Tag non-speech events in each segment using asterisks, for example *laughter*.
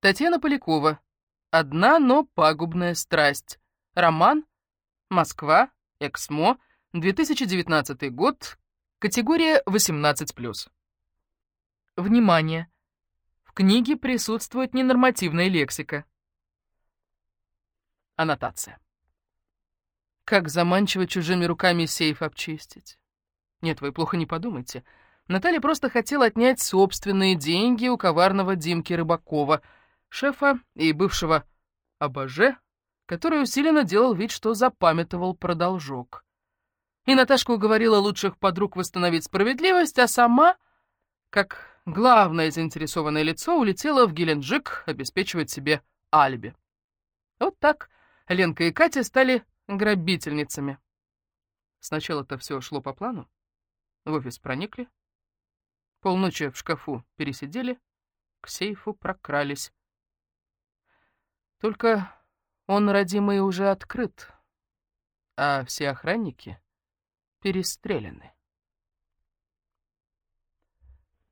Татьяна Полякова. «Одна, но пагубная страсть». Роман. Москва. Эксмо. 2019 год. Категория 18+. Внимание! В книге присутствует ненормативная лексика. Аннотация. Как заманчиво чужими руками сейф обчистить. Нет, вы плохо не подумайте. Наталья просто хотела отнять собственные деньги у коварного Димки Рыбакова — шефа и бывшего обоже, который усиленно делал вид, что запамятовал про должок. И Наташка уговорила лучших подруг восстановить справедливость, а сама, как главное заинтересованное лицо, улетела в Геленджик обеспечивать себе алиби. Вот так Ленка и Катя стали грабительницами. Сначала-то все шло по плану. В офис проникли, полночи в шкафу пересидели, к сейфу прокрались. Только он, родимый, уже открыт, а все охранники перестреляны.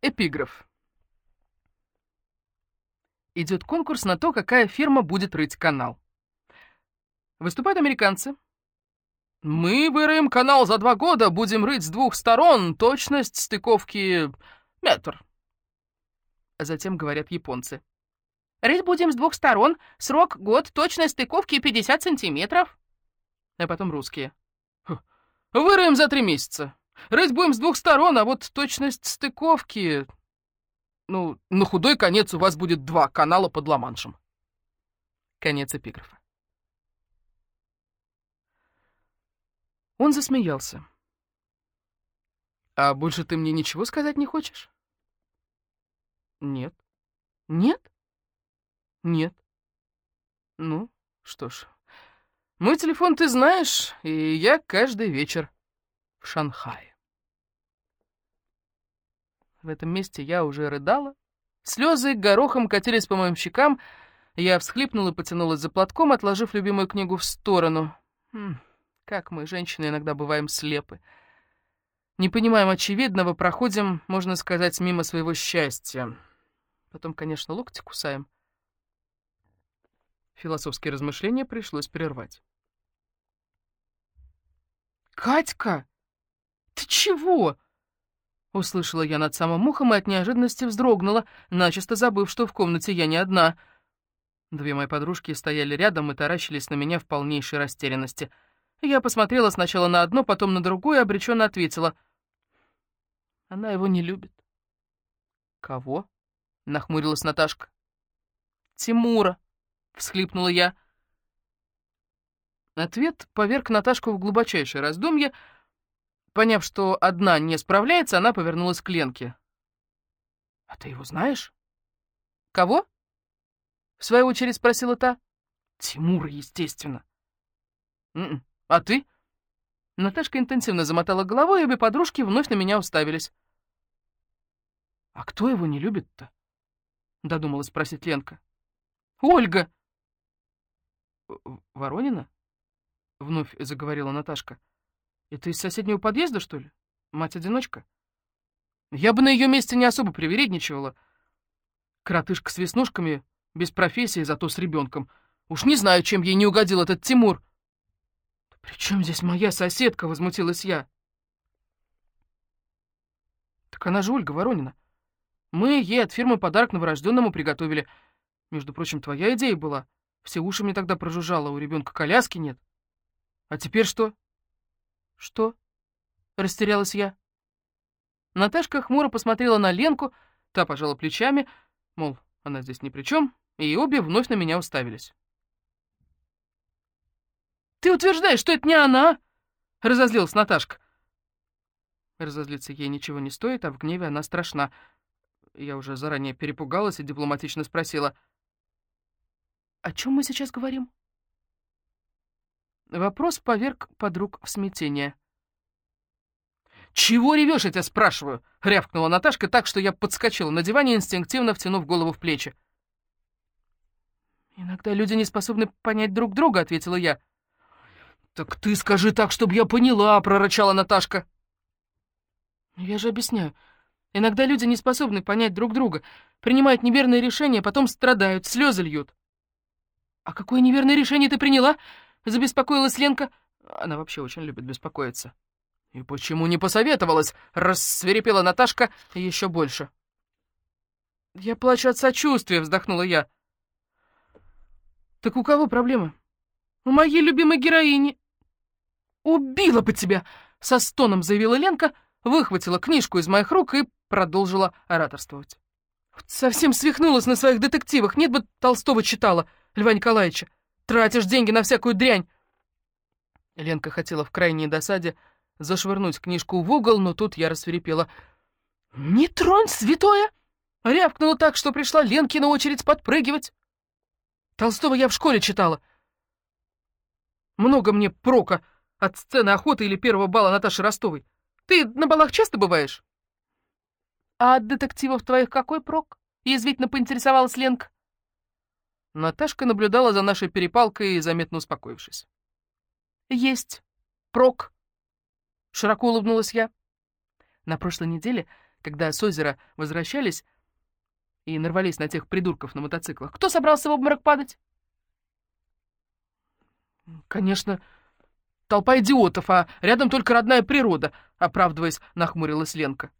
Эпиграф. Идет конкурс на то, какая фирма будет рыть канал. Выступают американцы. Мы выроем канал за два года, будем рыть с двух сторон, точность стыковки метр. Затем говорят японцы. Рыть будем с двух сторон, срок — год, точность стыковки — 50 сантиметров. А потом русские. Выроем за три месяца. Рыть будем с двух сторон, а вот точность стыковки... Ну, на худой конец у вас будет два канала под Ла-Маншем. Конец эпиграфа. Он засмеялся. «А больше ты мне ничего сказать не хочешь?» «Нет». «Нет?» Нет. Ну, что ж. Мой телефон ты знаешь, и я каждый вечер в Шанхае. В этом месте я уже рыдала. Слезы горохом катились по моим щекам. Я всхлипнула и потянулась за платком, отложив любимую книгу в сторону. Хм, как мы, женщины, иногда бываем слепы. Не понимаем очевидного, проходим, можно сказать, мимо своего счастья. Потом, конечно, локти кусаем. Философские размышления пришлось прервать. «Катька, ты чего?» Услышала я над самым ухом и от неожиданности вздрогнула, начисто забыв, что в комнате я не одна. Две мои подружки стояли рядом и таращились на меня в полнейшей растерянности. Я посмотрела сначала на одно, потом на другое обреченно ответила. Она его не любит. «Кого?» — нахмурилась Наташка. «Тимура», всхлипнула я. Ответ поверг Наташку в глубочайшее раздумье. Поняв, что одна не справляется, она повернулась к Ленке. «А ты его знаешь?» «Кого?» — в свою очередь спросила та. «Тимура, естественно». «Н «М-м, «А ты?» Наташка интенсивно замотала головой, и обе подружки вновь на меня уставились. «А кто его не любит-то?» — додумалась спросить Ленка. «Ольга!» «Воронина?» — вновь заговорила Наташка. «Это из соседнего подъезда, что ли? Мать-одиночка?» «Я бы на ее месте не особо привередничивала. Коротышка с веснушками, без профессии, зато с ребенком. Уж не знаю, чем ей не угодил этот Тимур». «При чем здесь моя соседка?» — возмутилась я. «Так она же Ольга Воронина. Мы ей от фирмы подарок новорожденному приготовили. Между прочим, твоя идея была». Все уши мне тогда прожужжало, у ребенка коляски нет. А теперь что? Что? Растерялась я. Наташка хмуро посмотрела на Ленку, та пожала плечами, мол, она здесь ни при чем, и обе вновь на меня уставились. «Ты утверждаешь, что это не она?» — разозлилась Наташка. Разозлиться ей ничего не стоит, а в гневе она страшна. Я уже заранее перепугалась и дипломатично спросила — о чем мы сейчас говорим?» Вопрос поверг подруг в смятение. «Чего ревешь, я тебя спрашиваю?» — рявкнула Наташка так, что я подскочила на диване, инстинктивно втянув голову в плечи. «Иногда люди не способны понять друг друга», — ответила я. «Так ты скажи так, чтобы я поняла», — прорычала Наташка. «Я же объясняю. Иногда люди не способны понять друг друга, принимают неверные решения, потом страдают, слезы льют. «А какое неверное решение ты приняла?» — забеспокоилась Ленка. Она вообще очень любит беспокоиться. «И почему не посоветовалась?» — рассверепела Наташка еще больше. «Я плачу от сочувствия», — вздохнула я. «Так у кого проблема?» «У моей любимой героини». «Убила бы тебя!» — со стоном заявила Ленка, выхватила книжку из моих рук и продолжила ораторствовать. «Совсем свихнулась на своих детективах. Нет бы Толстого читала, Льва Николаевича. Тратишь деньги на всякую дрянь». Ленка хотела в крайней досаде зашвырнуть книжку в угол, но тут я рассверепела. «Не тронь, святое!» Рявкнула так, что пришла Ленке на очередь подпрыгивать. Толстого я в школе читала. Много мне прока от сцены охоты или первого бала Наташи Ростовой. Ты на балах часто бываешь? А от детективов твоих какой прок? Язвительно поинтересовалась Ленка. Наташка наблюдала за нашей перепалкой, заметно успокоившись. «Есть прок», — широко улыбнулась я. На прошлой неделе, когда с озера возвращались, и нарвались на тех придурков на мотоциклах. Кто собрался в обморок падать? Конечно, толпа идиотов, а рядом только родная природа, оправдываясь, нахмурилась Ленка.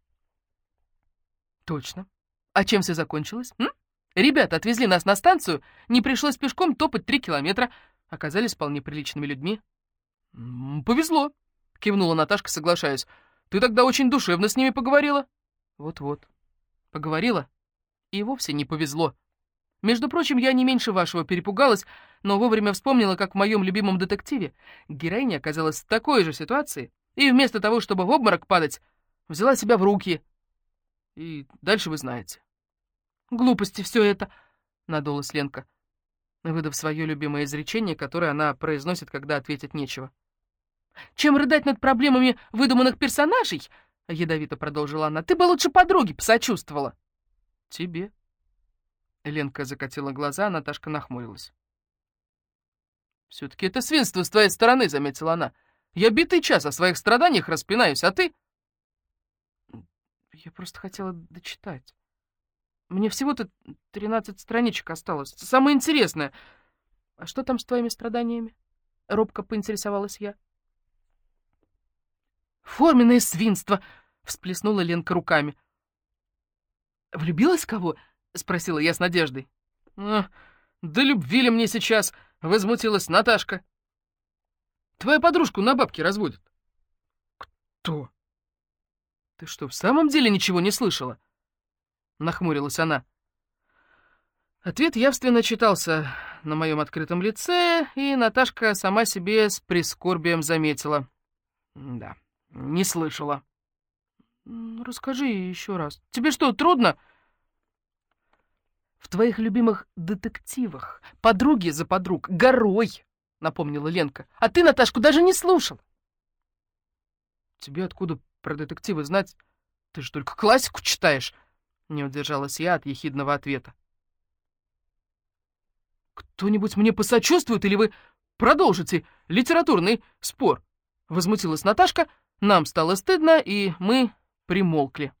Точно. А чем все закончилось? М? Ребята отвезли нас на станцию, не пришлось пешком топать три километра, оказались вполне приличными людьми. «Повезло», — кивнула Наташка, соглашаясь. «Ты тогда очень душевно с ними поговорила». «Вот-вот. Поговорила и вовсе не повезло. Между прочим, я не меньше вашего перепугалась, но вовремя вспомнила, как в моем любимом детективе героиня оказалась в такой же ситуации, и вместо того, чтобы в обморок падать, взяла себя в руки. И дальше вы знаете. «Глупости все это», — надулась Ленка, выдав свое любимое изречение, которое она произносит, когда ответить нечего. «Чем рыдать над проблемами выдуманных персонажей?» — ядовито продолжила она. «Ты бы лучше подруге посочувствовала». «Тебе». Ленка закатила глаза, а Наташка нахмурилась. «Все-таки это свинство с твоей стороны», — заметила она. «Я битый час о своих страданиях распинаюсь, а ты...» «Я просто хотела дочитать. Мне всего-то тринадцать страничек осталось. Самое интересное. А что там с твоими страданиями?» Робко поинтересовалась я. «Форменное свинство!» — всплеснула Ленка руками. «Влюбилась кого?» — спросила я с надеждой. «А, да любви ли мне сейчас?» — возмутилась Наташка. «Твоя подружку на бабки разводят». «Кто?» «Ты что, в самом деле ничего не слышала?» — нахмурилась она. Ответ явственно читался на моем открытом лице, и Наташка сама себе с прискорбием заметила. «Да, не слышала». «Расскажи еще раз. Тебе что, трудно?» «В твоих любимых детективах подруги за подруг горой», — напомнила Ленка. «А ты, Наташку, даже не слушал». «Тебе откуда про детективы знать? Ты же только классику читаешь», — не удержалась я от ехидного ответа. «Кто-нибудь мне посочувствует, или вы продолжите литературный спор?» — возмутилась Наташка. Нам стало стыдно, и мы примолкли.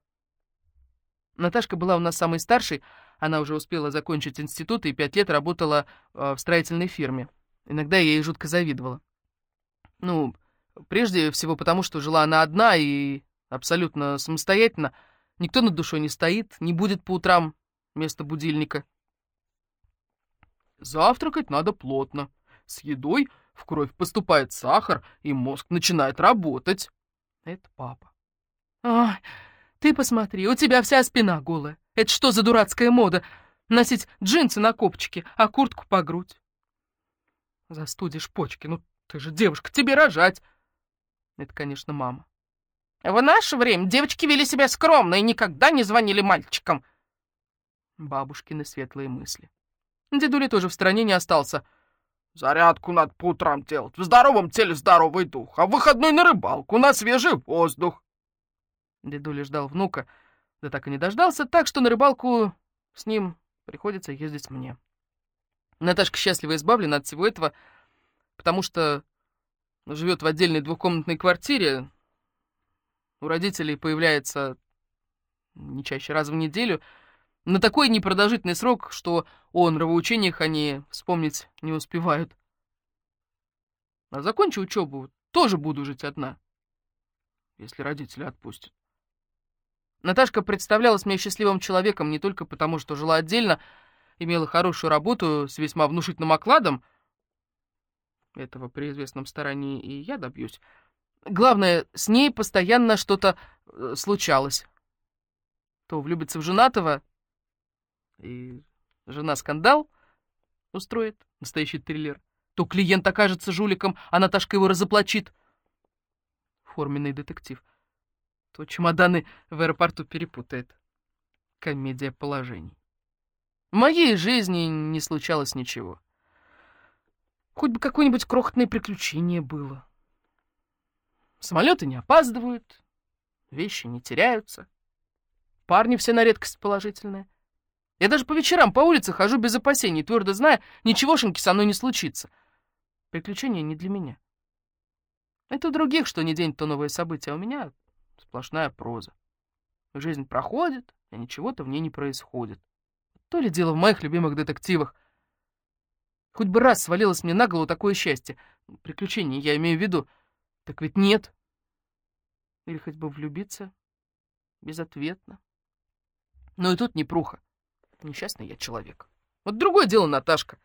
Наташка была у нас самой старшей, она уже успела закончить институт и пять лет работала э, в строительной фирме. Иногда я ей жутко завидовала. Ну, прежде всего потому, что жила она одна и абсолютно самостоятельно. Никто над душой не стоит, не будет по утрам вместо будильника. Завтракать надо плотно. С едой в кровь поступает сахар, и мозг начинает работать. Это папа. «Ой, ты посмотри, у тебя вся спина голая. Это что за дурацкая мода? Носить джинсы на копчике, а куртку по грудь?» «Застудишь почки, ну ты же девушка, тебе рожать!» Это, конечно, мама. «В наше время девочки вели себя скромно и никогда не звонили мальчикам!» Бабушкины светлые мысли. Дедуля тоже в стране не остался. «Зарядку надо по утрам делать. В здоровом теле здоровый дух, а в выходной на рыбалку, на свежий воздух!» Дедуля ждал внука, да так и не дождался, так что на рыбалку с ним приходится ездить мне. Наташка счастливо избавлена от всего этого, потому что живет в отдельной двухкомнатной квартире. У родителей появляется не чаще раз в неделю, на такой непродолжительный срок, что о нравоучениях они вспомнить не успевают. А закончу учебу, тоже буду жить одна, если родители отпустят. Наташка представлялась мне счастливым человеком не только потому, что жила отдельно, имела хорошую работу с весьма внушительным окладом. Этого при известном старании и я добьюсь. Главное, с ней постоянно что-то э, случалось. То влюбится в женатого, и жена скандал устроит, настоящий триллер. То клиент окажется жуликом, а Наташка его разоплачит. Форменный детектив. То чемоданы в аэропорту перепутает. Комедия положений. В моей жизни не случалось ничего. Хоть бы какое-нибудь крохотное приключение было. Самолеты не опаздывают, вещи не теряются. Парни все на редкость положительные. Я даже по вечерам по улице хожу без опасений, твердо зная, ничегошеньки со мной не случится. Приключения не для меня. Это у других, что не день, то новое событие, а у меня сплошная проза. Жизнь проходит, а ничего-то в ней не происходит. То ли дело в моих любимых детективах. Хоть бы раз свалилось мне на голову такое счастье. Приключения я имею в виду. Так ведь нет. Или хоть бы влюбиться безответно. Но и тут не пруха. Несчастный я человек. Вот другое дело Наташка.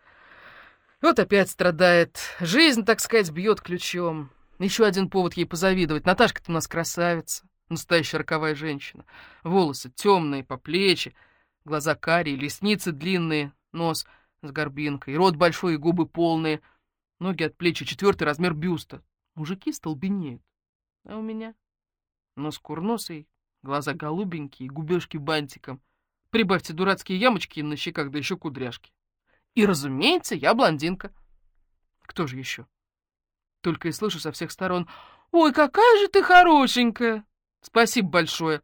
Вот опять страдает. Жизнь, так сказать, бьет ключом. Еще один повод ей позавидовать. Наташка-то у нас красавица. Настоящая роковая женщина. Волосы темные, по плечи, глаза карие, ресницы длинные, нос с горбинкой, рот большой и губы полные, ноги от плечи, четвертый размер бюста. Мужики столбенеют. А у меня нос курносый, глаза голубенькие, губежки бантиком — Прибавьте дурацкие ямочки на щеках, да еще кудряшки. И, разумеется, я блондинка. Кто же еще? Только и слышу со всех сторон. «Ой, какая же ты хорошенькая!» «Спасибо большое!»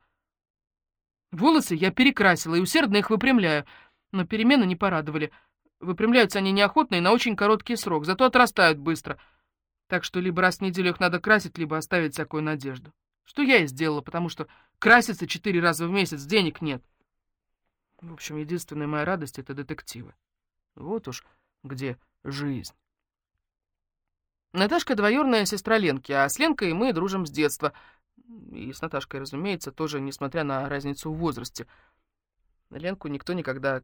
Волосы я перекрасила и усердно их выпрямляю, но перемены не порадовали. Выпрямляются они неохотно и на очень короткий срок, зато отрастают быстро. Так что либо раз в неделю их надо красить, либо оставить всякую надежду. Что я и сделала, потому что краситься четыре раза в месяц денег нет. В общем, единственная моя радость — это детективы. Вот уж где жизнь. Наташка двоюрная сестра Ленки, а с Ленкой мы дружим с детства. И с Наташкой, разумеется, тоже, несмотря на разницу в возрасте. Ленку никто никогда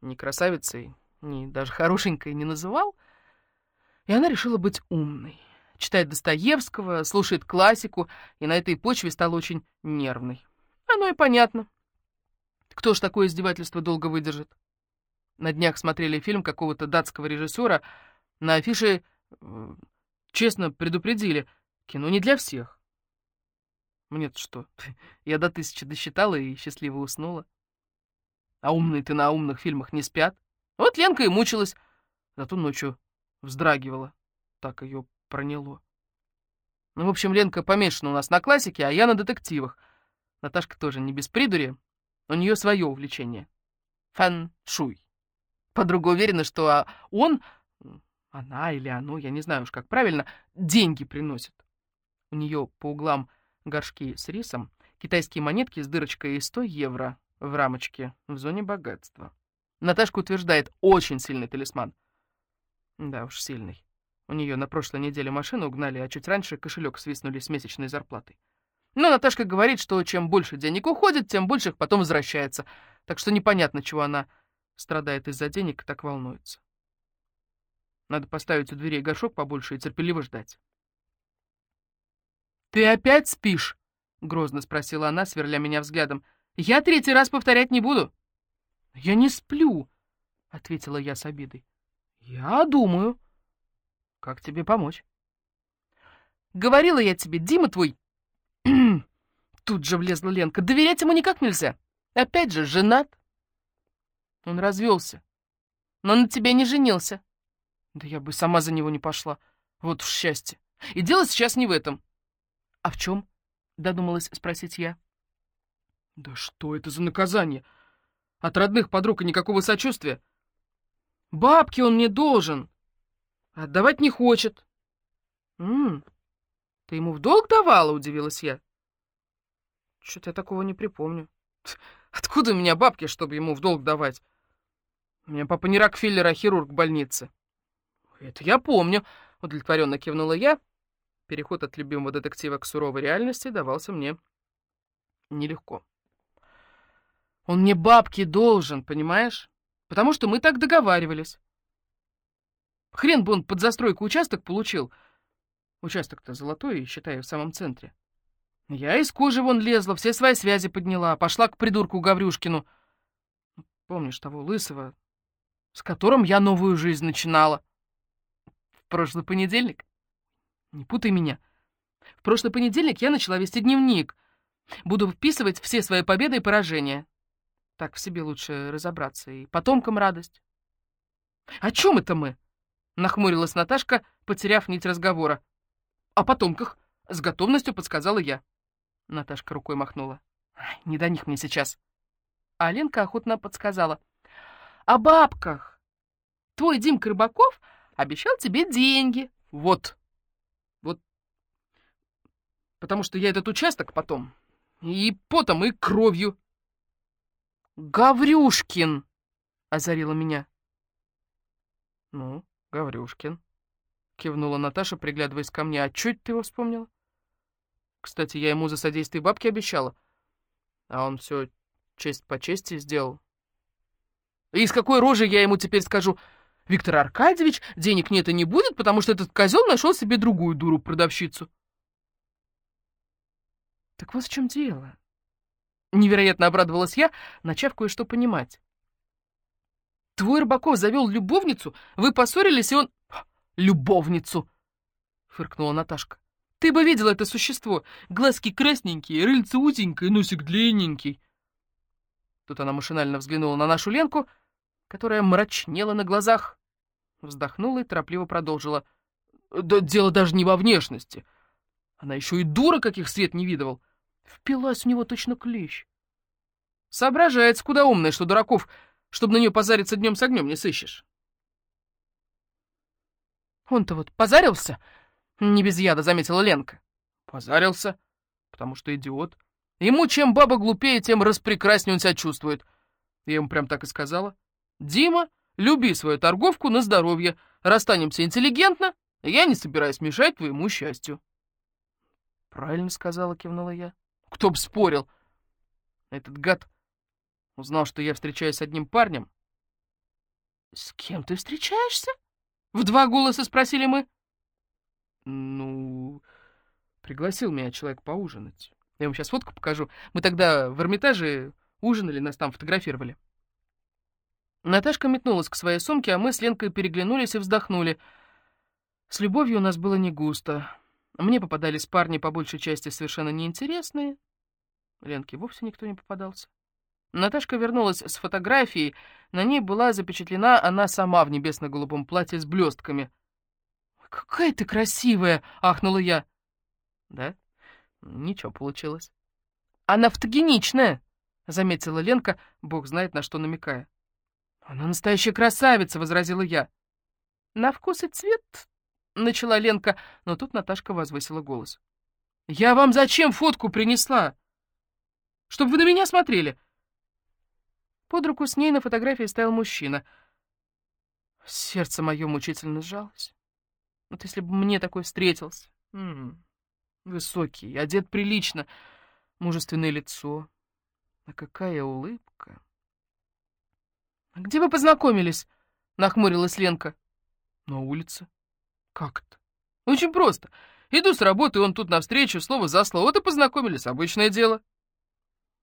ни красавицей, ни даже хорошенькой не называл. И она решила быть умной. Читает Достоевского, слушает классику, и на этой почве стала очень нервной. Оно и понятно. Кто ж такое издевательство долго выдержит? На днях смотрели фильм какого-то датского режиссера. На афише честно предупредили, кино не для всех. Мне-то что? *laughs* Я до тысячи досчитала и счастливо уснула. А умные-то на умных фильмах не спят. Вот Ленка и мучилась, зато ночью вздрагивала. Так ее проняло. Ну, в общем, Ленка помешана у нас на классике, а я на детективах. Наташка тоже не без придури, у нее свое увлечение. Фэн-шуй. Подруга уверена, что а, он, она или оно, я не знаю уж как правильно, деньги приносит. У нее по углам горшки с рисом, китайские монетки с дырочкой и 100 евро в рамочке в зоне богатства. Наташка утверждает, очень сильный талисман. Да уж, сильный. У нее на прошлой неделе машину угнали, а чуть раньше кошелек свистнули с месячной зарплатой. Но Наташка говорит, что чем больше денег уходит, тем больше их потом возвращается. Так что непонятно, чего она страдает из-за денег и так волнуется. Надо поставить у дверей горшок побольше и терпеливо ждать. «Ты опять спишь?» — грозно спросила она, сверля меня взглядом. «Я третий раз повторять не буду». «Я не сплю», — ответила я с обидой. «Я думаю». «Как тебе помочь?» «Говорила я тебе, Дима твой *clears throat* Тут же влезла Ленка. Доверять ему никак нельзя. Опять же, женат. Он развелся. Но на тебе не женился. Да я бы сама за него не пошла. Вот уж счастье. И дело сейчас не в этом. А в чем? Додумалась спросить я. Да что это за наказание? От родных подруг и никакого сочувствия. Бабки он мне должен. Отдавать не хочет. М -м, «Ты ему в долг давала?» — удивилась я. «Что-то я такого не припомню. *laughs* Откуда у меня бабки, чтобы ему в долг давать? У меня папа не Рокфеллер, а хирург в больнице. Это я помню, удовлетворенно кивнула я. Переход от любимого детектива к суровой реальности давался мне нелегко. Он мне бабки должен, понимаешь? Потому что мы так договаривались. Хрен бы он под застройку участок получил. Участок-то золотой, считай, в самом центре. Я из кожи вон лезла, все свои связи подняла, пошла к придурку Гаврюшкину. Помнишь того лысого, с которым я новую жизнь начинала? В прошлый понедельник? Не путай меня. В прошлый понедельник я начала вести дневник. Буду вписывать все свои победы и поражения. Так в себе лучше разобраться, и потомкам радость. «О чем это мы?» — нахмурилась Наташка, потеряв нить разговора. «О потомках», — с готовностью подсказала я. Наташка рукой махнула. «Не до них мне сейчас». А Ленка охотно подсказала. «О бабках. Твой Димка Рыбаков обещал тебе деньги. Вот. Вот. Потому что я этот участок потом и потом, и кровью». «Гаврюшкин!» — озарила меня. «Ну, Гаврюшкин», — кивнула Наташа, приглядываясь ко мне. «А чё ты его вспомнила?» Кстати, я ему за содействие бабки обещала. А он все честь по чести сделал. И с какой рожей я ему теперь скажу, Виктор Аркадьевич, денег нет и не будет, потому что этот козел нашел себе другую дуру-продавщицу. Так вот в чем дело. Невероятно обрадовалась я, начав кое-что понимать. Твой Рыбаков завел любовницу, вы поссорились, и он... Любовницу! Фыркнула Наташка. Ты бы видел это существо. Глазки красненькие, рыльце узенькое, носик длинненький. Тут она машинально взглянула на нашу Ленку, которая мрачнела на глазах, вздохнула и торопливо продолжила. Да дело даже не во внешности. Она еще и дура, каких свет не видывал. Впилась в него точно клещ. Соображает, куда умная, что дураков, чтобы на нее позариться днем с огнем не сыщешь. Он-то вот позарился, не без яда, заметила Ленка. Позарился, потому что идиот. Ему чем баба глупее, тем распрекраснее он себя чувствует. Я ему прям так и сказала. Дима, люби свою торговку на здоровье. Расстанемся интеллигентно, я не собираюсь мешать твоему счастью. Правильно сказала, кивнула я. Кто б спорил? Этот гад узнал, что я встречаюсь с одним парнем. «С кем ты встречаешься?» В два голоса спросили мы. «Ну, пригласил меня человек поужинать. Я вам сейчас фотку покажу. Мы тогда в Эрмитаже ужинали, нас там фотографировали». Наташка метнулась к своей сумке, а мы с Ленкой переглянулись и вздохнули. С любовью у нас было не густо. Мне попадались парни по большей части совершенно неинтересные. Ленке вовсе никто не попадался. Наташка вернулась с фотографией. На ней была запечатлена она сама в небесно-голубом платье с блестками. «Какая ты красивая!» — ахнула я. «Да? Ничего получилось». «Она фотогеничная!» — заметила Ленка, бог знает, на что намекая. «Она настоящая красавица!» — возразила я. «На вкус и цвет начала Ленка, но тут Наташка возвысила голос. «Я вам зачем фотку принесла? Чтобы вы на меня смотрели!» Под руку с ней на фотографии стоял мужчина. Сердце мое мучительно сжалось. Вот если бы мне такой встретился. М -м, высокий, одет прилично, мужественное лицо. А какая улыбка! «А где вы познакомились?» — нахмурилась Ленка. «На улице». Как это? Очень просто. Иду с работы, он тут навстречу, слово за слово, вот и познакомились, обычное дело.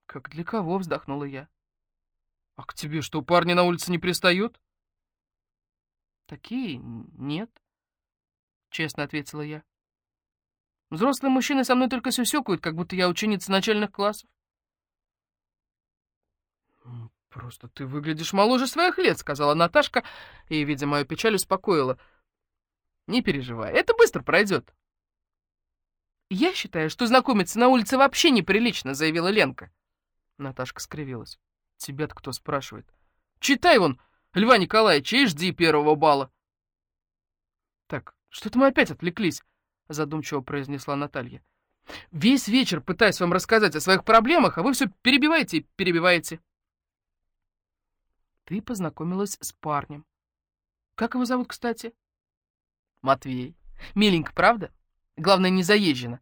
Как для кого, вздохнула я. А к тебе что, парни на улице не пристают? Такие нет, честно ответила я. Взрослые мужчины со мной только сюсюкают, как будто я ученица начальных классов. «Просто ты выглядишь моложе своих лет», — сказала Наташка, и, видя мою печаль, успокоила — не переживай, это быстро пройдет. «Я считаю, что знакомиться на улице вообще неприлично», — заявила Ленка. Наташка скривилась. «Тебя-то кто спрашивает?» «Читай вон, Льва Николаевича, и жди первого бала». «Так, что-то мы опять отвлеклись», — задумчиво произнесла Наталья. Весь вечер пытаюсь вам рассказать о своих проблемах, а вы все перебиваете и перебиваете. Ты познакомилась с парнем. Как его зовут, кстати? Матвей. Миленько, правда? Главное, не заезжено.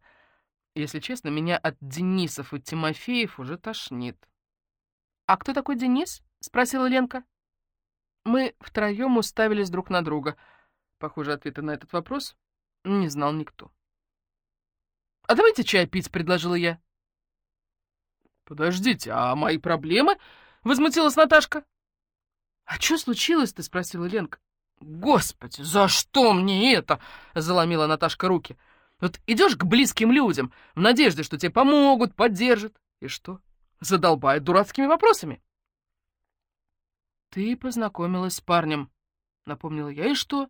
Если честно, меня от Денисов и Тимофеев уже тошнит. «А кто такой Денис?» — спросила Ленка. Мы втроем уставились друг на друга. Похоже, ответа на этот вопрос не знал никто. «А давайте чай пить», — предложила я. «Подождите, а мои проблемы?» — возмутилась Наташка. «А что случилось-то?» — спросила Ленка. «Господи, за что мне это?» — заломила Наташка руки. «Вот идешь к близким людям в надежде, что тебе помогут, поддержат. И что? Задолбают дурацкими вопросами». «Ты познакомилась с парнем», — напомнила я. «И что?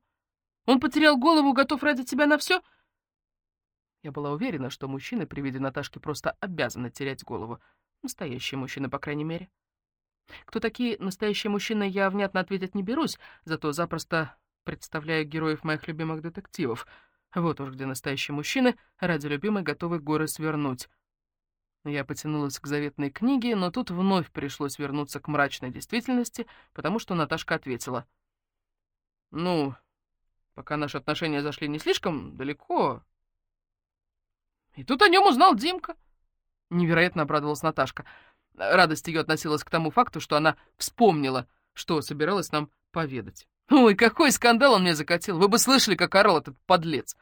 Он потерял голову, готов ради тебя на все?» Я была уверена, что мужчины при виде Наташки просто обязаны терять голову. Настоящие мужчины, по крайней мере. Кто такие настоящие мужчины, я внятно ответить не берусь, зато запросто представляю героев моих любимых детективов. Вот уж где настоящие мужчины ради любимой готовы горы свернуть. Я потянулась к заветной книге, но тут вновь пришлось вернуться к мрачной действительности, потому что Наташка ответила. «Ну, пока наши отношения зашли не слишком далеко...» И тут о нем узнал Димка. Невероятно обрадовалась Наташка. Радость ее относилась к тому факту, что она вспомнила, что собиралась нам поведать. Ой, какой скандал он мне закатил! Вы бы слышали, как орал этот подлец!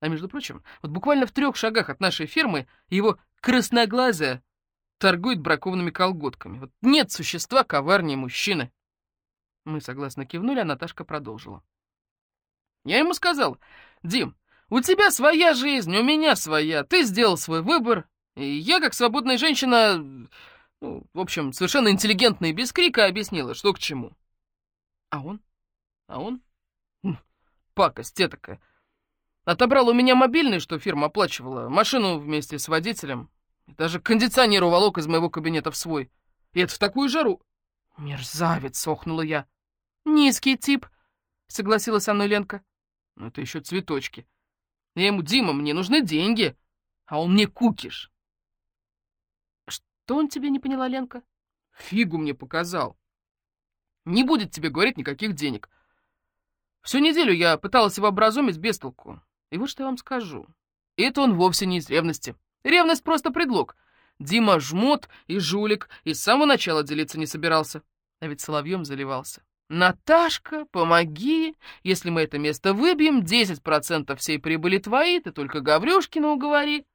А между прочим, вот буквально в трех шагах от нашей фирмы его красноглазая торгует бракованными колготками. Вот нет существа коварнее мужчины. Мы согласно кивнули, а Наташка продолжила. Я ему сказал, Дим, у тебя своя жизнь, у меня своя. Ты сделал свой выбор, и я, как свободная женщина, ну, в общем, совершенно интеллигентно и без крика объяснила, что к чему. А он? А он? Хм, пакость такая. Отобрал у меня мобильный, что фирма оплачивала, машину вместе с водителем. Даже кондиционер уволок из моего кабинета в свой. И это в такую жару. Мерзавец, охнула я. Низкий тип, согласилась со мной Ленка. Ну, это еще цветочки. Я ему, Дима, мне нужны деньги, а он мне кукиш. Что он тебе не поняла, Ленка? Фигу мне показал. Не будет тебе говорить никаких денег. Всю неделю я пыталась его образумить без толку. И вот что я вам скажу. Это он вовсе не из ревности. Ревность просто предлог. Дима жмот и жулик, и с самого начала делиться не собирался. А ведь соловьем заливался. «Наташка, помоги! Если мы это место выбьем, 10% всей прибыли твои, ты только Гаврюшкина уговори».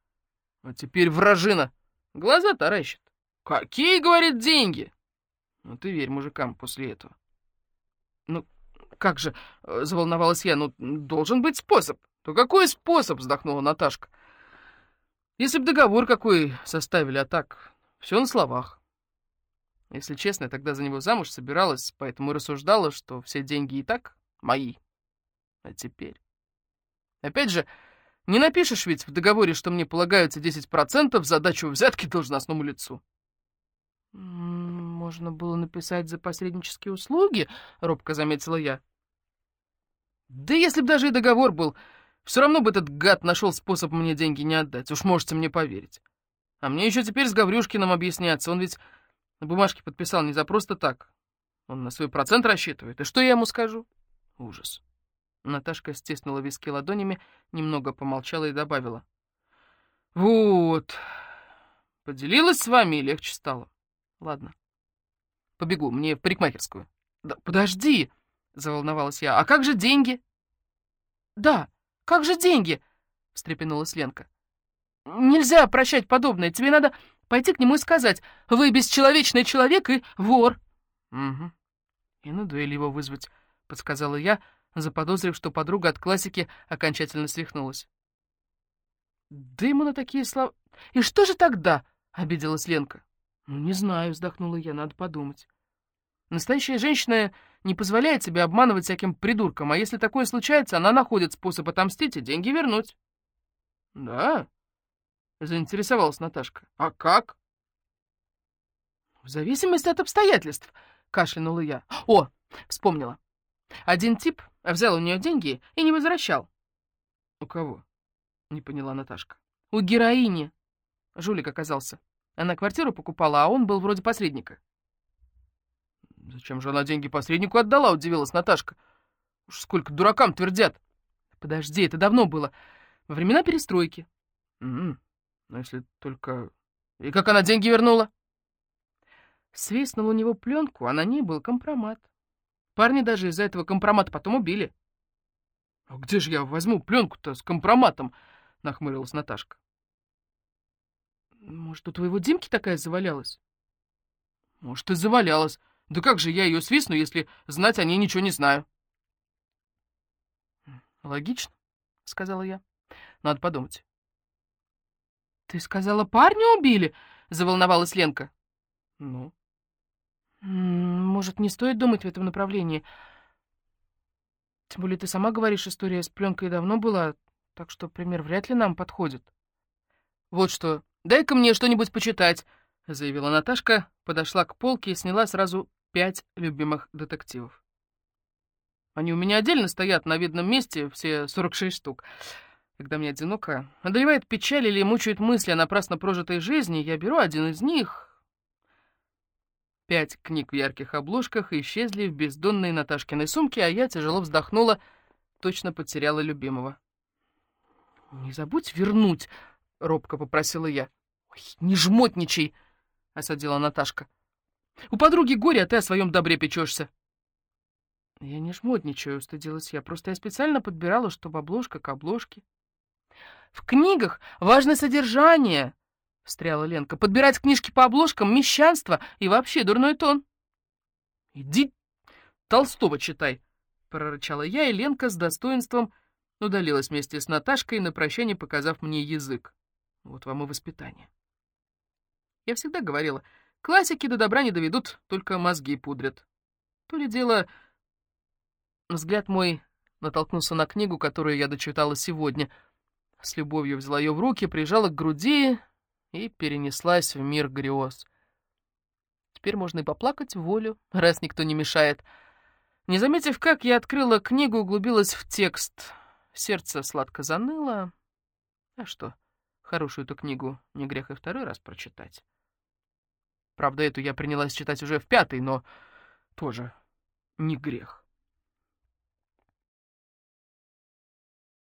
А теперь вражина. Глаза таращит. «Какие, — говорит, — деньги?» Ну ты верь мужикам после этого. «Ну, как же, — заволновалась я, — ну, должен быть способ». «То какой способ?» — вздохнула Наташка. «Если б договор какой составили, а так, все на словах». Если честно, я тогда за него замуж собиралась, поэтому рассуждала, что все деньги и так мои. А теперь... Опять же, не напишешь ведь в договоре, что мне полагаются 10% за дачу взятки должностному лицу. «Можно было написать за посреднические услуги», — робко заметила я. «Да если бы даже и договор был, все равно бы этот гад нашел способ мне деньги не отдать, уж можете мне поверить. А мне еще теперь с Гаврюшкиным объясняться, он ведь на бумажке подписал не за просто так. Он на свой процент рассчитывает. И что я ему скажу? Ужас. Наташка стиснула виски ладонями, немного помолчала и добавила. «Вот, поделилась с вами, и легче стало. Ладно, побегу, мне в парикмахерскую». «Да подожди!» — заволновалась я. «А как же деньги?» «Да, как же деньги?» — встрепенулась Ленка. «Нельзя прощать подобное. Тебе надо пойти к нему и сказать, вы бесчеловечный человек и вор». «Угу. И на дуэль его вызвать», — подсказала я, заподозрив, что подруга от классики окончательно свихнулась. «Да ему на такие слова...» «И что же тогда?» — обиделась Ленка. «Ну, не знаю», — вздохнула я, — «надо подумать». Настоящая женщина не позволяет себе обманывать всяким придуркам, а если такое случается, она находит способ отомстить и деньги вернуть. «Да?» — заинтересовалась Наташка. «А как?» «В зависимости от обстоятельств», — кашлянула я. «О, вспомнила. Один тип взял у нее деньги и не возвращал». «У кого?» — не поняла Наташка. У героини. Жулик оказался. Она квартиру покупала, а он был вроде посредника. «Зачем же она деньги посреднику отдала?» — удивилась Наташка. «Уж сколько дуракам твердят!» «Подожди, это давно было. Во времена перестройки». «М-м, ну если только... И как она деньги вернула?» Свистнул у него пленку, а на ней был компромат. Парни даже из-за этого компромата потом убили. «А где же я возьму пленку-то с компроматом?» — нахмурилась Наташка. «Может, у твоего Димки такая завалялась?» «Может, и завалялась. Да как же я ее свистну, если знать о ней ничего не знаю?» «Логично», — сказала я. «Надо подумать». «Ты сказала, парня убили?» — заволновалась Ленка. «Ну?» «Может, не стоит думать в этом направлении?» Тем более ты сама говоришь, история с пленкой давно была, так что пример вряд ли нам подходит. «Вот что, дай-ка мне что-нибудь почитать», — заявила Наташка, подошла к полке и сняла сразу пять любимых детективов. Они у меня отдельно стоят на видном месте, все 46 штук. Когда мне одиноко, одолевает печаль или мучают мысли о напрасно прожитой жизни, я беру один из них. Пять книг в ярких обложках исчезли в бездонной Наташкиной сумке, а я тяжело вздохнула, точно потеряла любимого. «Не забудь вернуть», — робко попросила я. «Ой, не жмотничай», — осадила Наташка. У подруги горе, а ты о своем добре печешься. Я не жмотничаю, стыдилась я. Просто я специально подбирала, чтобы обложка к обложке. В книгах важно содержание, встряла Ленка. Подбирать книжки по обложкам — мещанство и вообще дурной тон. Иди Толстого читай, прорычала я, и Ленка с достоинством удалилась вместе с Наташкой, на прощание показав мне язык. Вот вам и воспитание. Я всегда говорила, Классики до добра не доведут, только мозги пудрят. То ли дело... Взгляд мой натолкнулся на книгу, которую я дочитала сегодня. С любовью взяла ее в руки, прижала к груди и перенеслась в мир грез. Теперь можно и поплакать волю, раз никто не мешает. Не заметив, как я открыла книгу, углубилась в текст. Сердце сладко заныло. А что, хорошую эту книгу не грех и второй раз прочитать. Правда, эту я принялась читать уже в пятый, но тоже не грех.